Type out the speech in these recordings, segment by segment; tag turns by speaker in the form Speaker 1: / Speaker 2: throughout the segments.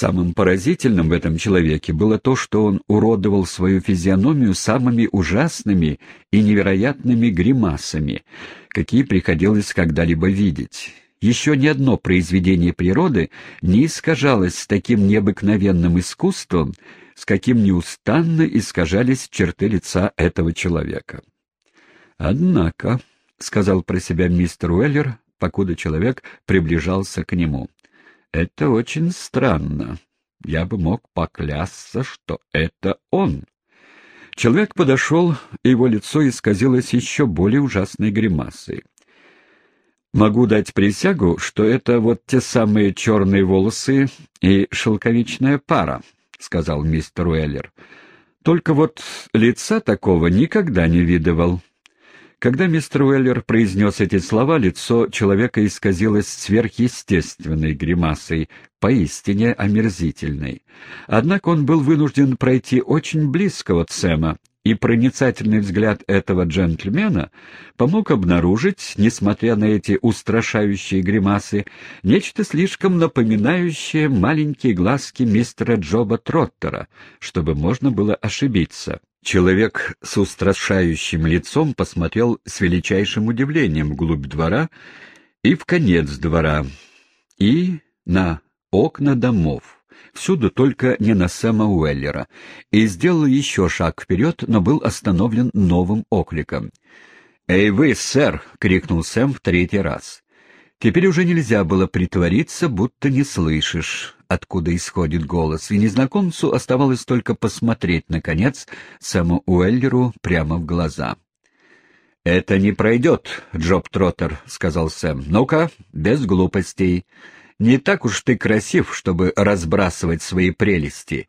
Speaker 1: Самым поразительным в этом человеке было то, что он уродовал свою физиономию самыми ужасными и невероятными гримасами, какие приходилось когда-либо видеть. Еще ни одно произведение природы не искажалось с таким необыкновенным искусством, с каким неустанно искажались черты лица этого человека. «Однако», — сказал про себя мистер Уэллер, покуда человек приближался к нему, — «это очень странно. Я бы мог поклясться, что это он». Человек подошел, и его лицо исказилось еще более ужасной гримасой. Могу дать присягу, что это вот те самые черные волосы и шелковичная пара, — сказал мистер Уэллер. Только вот лица такого никогда не видывал. Когда мистер Уэллер произнес эти слова, лицо человека исказилось сверхъестественной гримасой, поистине омерзительной. Однако он был вынужден пройти очень близко от Сэма, и проницательный взгляд этого джентльмена помог обнаружить, несмотря на эти устрашающие гримасы, нечто слишком напоминающее маленькие глазки мистера Джоба Троттера, чтобы можно было ошибиться. Человек с устрашающим лицом посмотрел с величайшим удивлением вглубь двора и в конец двора, и на окна домов всюду только не на Сэма Уэллера, и сделал еще шаг вперед, но был остановлен новым окликом. «Эй вы, сэр!» — крикнул Сэм в третий раз. Теперь уже нельзя было притвориться, будто не слышишь, откуда исходит голос, и незнакомцу оставалось только посмотреть, наконец, Сэму Уэллеру прямо в глаза. «Это не пройдет, Джоб Троттер», — сказал Сэм. «Ну-ка, без глупостей. Не так уж ты красив, чтобы разбрасывать свои прелести.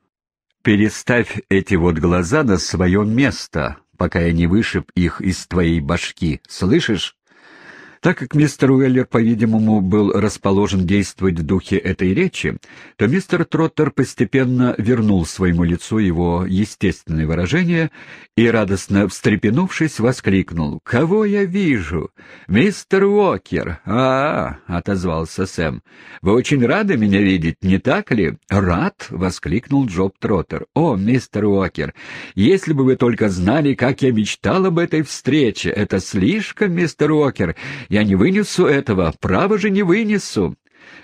Speaker 1: Переставь эти вот глаза на свое место, пока я не вышиб их из твоей башки. Слышишь? Так как мистер Уэллер, по-видимому, был расположен действовать в духе этой речи, то мистер Троттер постепенно вернул своему лицу его естественное выражение и, радостно встрепенувшись, воскликнул «Кого я вижу? Мистер Уокер!» «А, — отозвался Сэм, — вы очень рады меня видеть, не так ли?» «Рад!» — воскликнул Джоб Троттер. «О, мистер Уокер, если бы вы только знали, как я мечтал об этой встрече! Это слишком, мистер Уокер! Я не вынесу этого, право же не вынесу.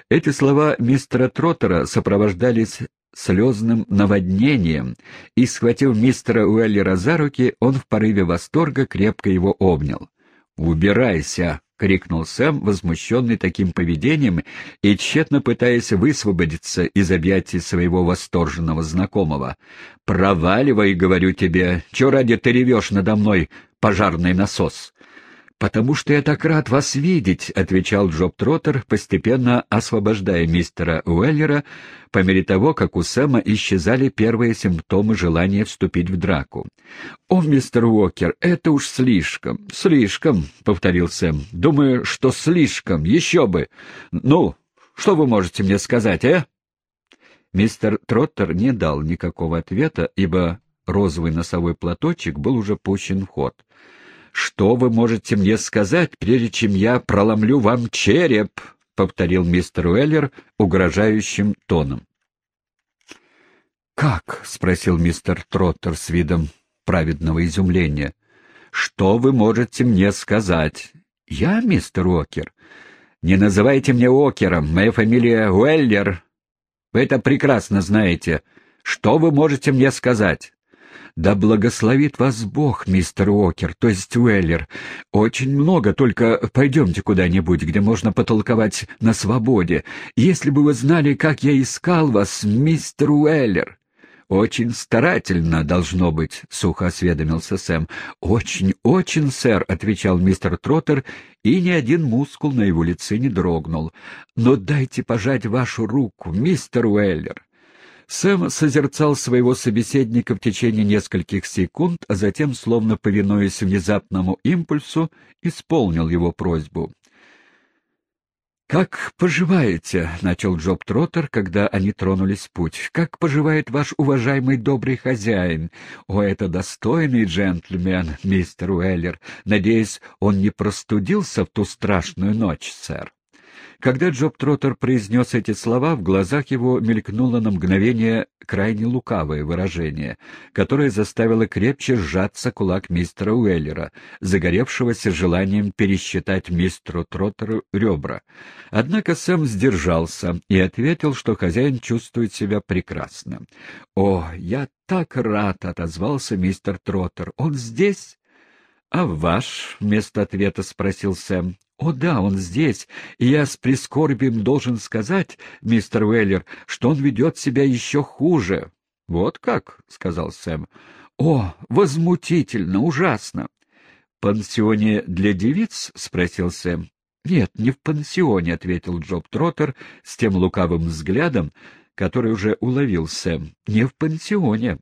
Speaker 1: Эти слова мистера Троттера сопровождались слезным наводнением, и, схватив мистера Уэллера за руки, он в порыве восторга крепко его обнял. «Убирайся!» — крикнул Сэм, возмущенный таким поведением и тщетно пытаясь высвободиться из объятий своего восторженного знакомого. «Проваливай, говорю тебе! Чего ради ты ревешь надо мной, пожарный насос?» «Потому что я так рад вас видеть», — отвечал Джоб Троттер, постепенно освобождая мистера Уэллера по мере того, как у Сэма исчезали первые симптомы желания вступить в драку. «О, мистер Уокер, это уж слишком, слишком», — повторил Сэм. «Думаю, что слишком, еще бы. Ну, что вы можете мне сказать, э?» Мистер Троттер не дал никакого ответа, ибо розовый носовой платочек был уже пущен в ход. «Что вы можете мне сказать, прежде чем я проломлю вам череп?» — повторил мистер Уэллер угрожающим тоном. «Как?» — спросил мистер Троттер с видом праведного изумления. «Что вы можете мне сказать?» «Я, мистер Уокер?» «Не называйте меня Уокером, моя фамилия Уэллер. Вы это прекрасно знаете. Что вы можете мне сказать?» «Да благословит вас Бог, мистер Уокер, то есть Уэллер. Очень много, только пойдемте куда-нибудь, где можно потолковать на свободе. Если бы вы знали, как я искал вас, мистер Уэллер!» «Очень старательно, должно быть», — сухо осведомился Сэм. «Очень, очень, сэр», — отвечал мистер Троттер, и ни один мускул на его лице не дрогнул. «Но дайте пожать вашу руку, мистер Уэллер». Сэм созерцал своего собеседника в течение нескольких секунд, а затем, словно повинуясь внезапному импульсу, исполнил его просьбу. «Как поживаете?» — начал Джоб Троттер, когда они тронулись в путь. «Как поживает ваш уважаемый добрый хозяин? О, это достойный джентльмен, мистер Уэллер. Надеюсь, он не простудился в ту страшную ночь, сэр?» Когда Джоб Троттер произнес эти слова, в глазах его мелькнуло на мгновение крайне лукавое выражение, которое заставило крепче сжаться кулак мистера Уэллера, загоревшегося желанием пересчитать мистеру Троттеру ребра. Однако Сэм сдержался и ответил, что хозяин чувствует себя прекрасно. «О, я так рад!» — отозвался мистер Троттер. «Он здесь?» «А ваш?» — вместо ответа спросил Сэм. «О да, он здесь, и я с прискорбием должен сказать, мистер Уэллер, что он ведет себя еще хуже». «Вот как?» — сказал Сэм. «О, возмутительно, ужасно!» «Пансионе для девиц?» — спросил Сэм. «Нет, не в пансионе», — ответил Джоб Троттер с тем лукавым взглядом, который уже уловил Сэм. «Не в пансионе.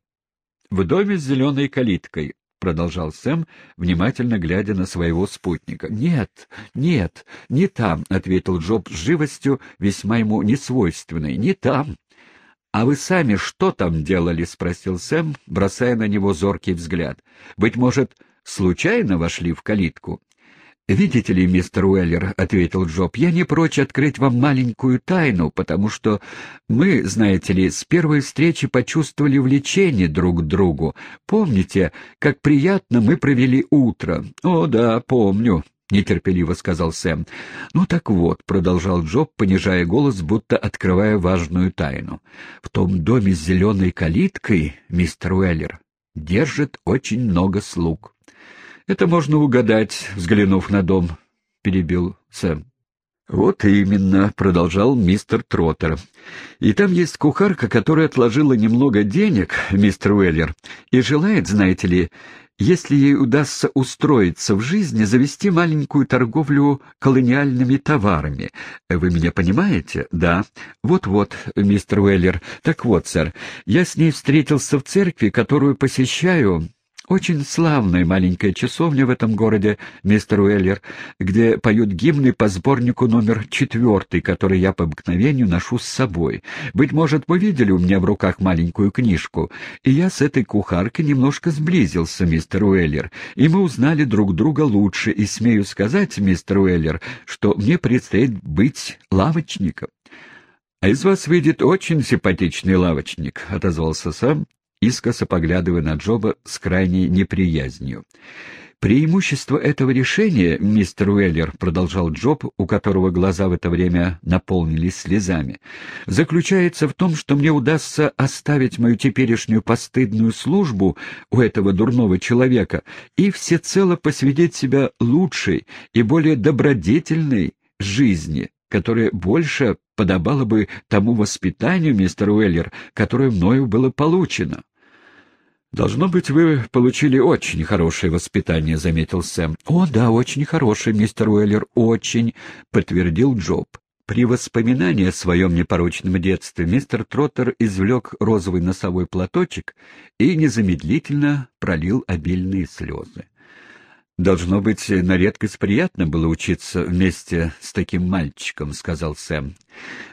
Speaker 1: В доме с зеленой калиткой продолжал Сэм, внимательно глядя на своего спутника. «Нет, нет, не там», — ответил Джоб с живостью, весьма ему несвойственной. «Не там». «А вы сами что там делали?» — спросил Сэм, бросая на него зоркий взгляд. «Быть может, случайно вошли в калитку?» «Видите ли, мистер Уэллер, — ответил Джоб, — я не прочь открыть вам маленькую тайну, потому что мы, знаете ли, с первой встречи почувствовали влечение друг к другу. Помните, как приятно мы провели утро?» «О, да, помню», — нетерпеливо сказал Сэм. «Ну так вот», — продолжал Джоб, понижая голос, будто открывая важную тайну. «В том доме с зеленой калиткой, мистер Уэллер, держит очень много слуг». Это можно угадать, взглянув на дом, — перебил Сэм. «Вот именно», — продолжал мистер Троттер. «И там есть кухарка, которая отложила немного денег, мистер Уэллер, и желает, знаете ли, если ей удастся устроиться в жизни, завести маленькую торговлю колониальными товарами. Вы меня понимаете? Да. Вот-вот, мистер Уэллер. Так вот, сэр, я с ней встретился в церкви, которую посещаю очень славная маленькая часовня в этом городе, мистер Уэллер, где поют гимны по сборнику номер четвертый, который я по обыкновению ношу с собой. Быть может, вы видели у меня в руках маленькую книжку, и я с этой кухаркой немножко сблизился, мистер Уэллер, и мы узнали друг друга лучше, и смею сказать, мистер Уэллер, что мне предстоит быть лавочником. — А из вас выйдет очень симпатичный лавочник, — отозвался сам искоса поглядывая на Джоба с крайней неприязнью. «Преимущество этого решения, мистер Уэллер», — продолжал Джоб, у которого глаза в это время наполнились слезами, «заключается в том, что мне удастся оставить мою теперешнюю постыдную службу у этого дурного человека и всецело посвятить себя лучшей и более добродетельной жизни, которая больше подобала бы тому воспитанию, мистер Уэллер, которое мною было получено». «Должно быть, вы получили очень хорошее воспитание», — заметил Сэм. «О, да, очень хорошее, мистер Уэллер, очень», — подтвердил Джоб. При воспоминании о своем непорочном детстве мистер Троттер извлек розовый носовой платочек и незамедлительно пролил обильные слезы. «Должно быть, на редкость приятно было учиться вместе с таким мальчиком», — сказал Сэм.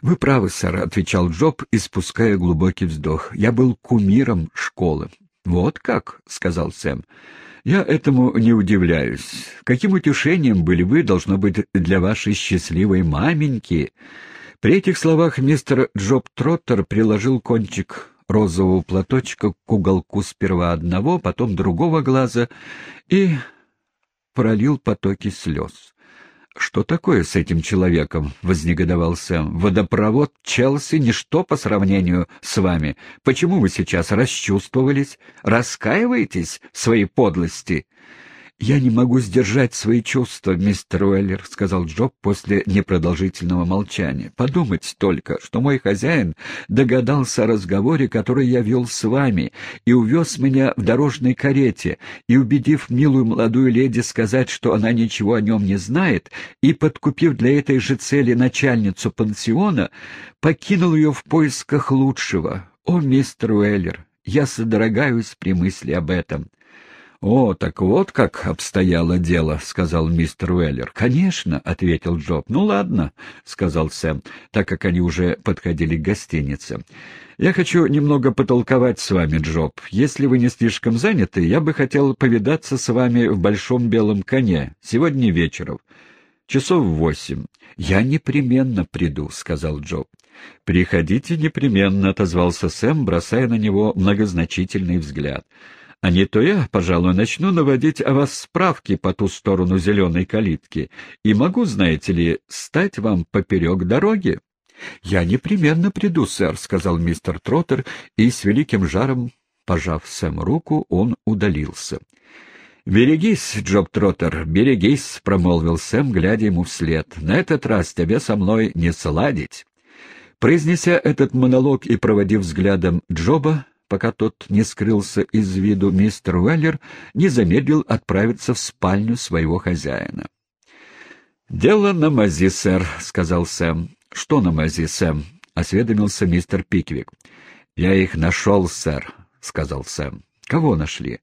Speaker 1: «Вы правы, сэр», — отвечал Джоб, испуская глубокий вздох. «Я был кумиром школы». «Вот как», — сказал Сэм. «Я этому не удивляюсь. Каким утешением были вы, должно быть, для вашей счастливой маменьки?» При этих словах мистер Джоб Троттер приложил кончик розового платочка к уголку сперва одного, потом другого глаза и пролил потоки слез. «Что такое с этим человеком?» — вознегодовал Сэм. «Водопровод Челси — ничто по сравнению с вами. Почему вы сейчас расчувствовались? Раскаиваетесь в своей подлости?» «Я не могу сдержать свои чувства, мистер Уэллер», — сказал Джоб после непродолжительного молчания. «Подумать только, что мой хозяин догадался о разговоре, который я вел с вами, и увез меня в дорожной карете, и, убедив милую молодую леди сказать, что она ничего о нем не знает, и, подкупив для этой же цели начальницу пансиона, покинул ее в поисках лучшего. О, мистер Уэллер, я содрогаюсь при мысли об этом». «О, так вот как обстояло дело», — сказал мистер Уэллер. «Конечно», — ответил Джоб. «Ну ладно», — сказал Сэм, так как они уже подходили к гостинице. «Я хочу немного потолковать с вами, Джоб. Если вы не слишком заняты, я бы хотел повидаться с вами в Большом Белом Коне сегодня вечером. Часов восемь. «Я непременно приду», — сказал Джо. «Приходите непременно», — отозвался Сэм, бросая на него многозначительный взгляд. «А не то я, пожалуй, начну наводить о вас справки по ту сторону зеленой калитки, и могу, знаете ли, стать вам поперек дороги». «Я непременно приду, сэр», — сказал мистер Троттер, и с великим жаром, пожав Сэм руку, он удалился. «Берегись, Джоб Троттер, берегись», — промолвил Сэм, глядя ему вслед. «На этот раз тебе со мной не сладить». Произнеся этот монолог и проводив взглядом Джоба, пока тот не скрылся из виду, мистер Уэллер не замедлил отправиться в спальню своего хозяина. «Дело на мази, сэр», — сказал Сэм. «Что на мази, Сэм?» — осведомился мистер Пиквик. «Я их нашел, сэр», — сказал Сэм. «Кого нашли?»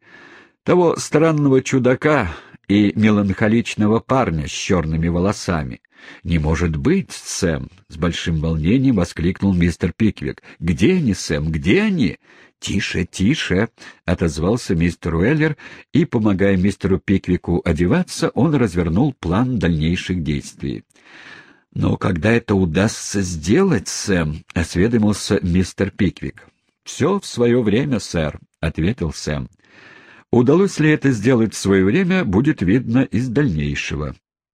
Speaker 1: «Того странного чудака и меланхоличного парня с черными волосами». «Не может быть, Сэм!» — с большим волнением воскликнул мистер Пиквик. «Где они, Сэм? Где они?» «Тише, тише!» — отозвался мистер Уэллер, и, помогая мистеру Пиквику одеваться, он развернул план дальнейших действий. «Но когда это удастся сделать, Сэм?» — осведомился мистер Пиквик. «Все в свое время, сэр», — ответил Сэм. Удалось ли это сделать в свое время, будет видно из дальнейшего.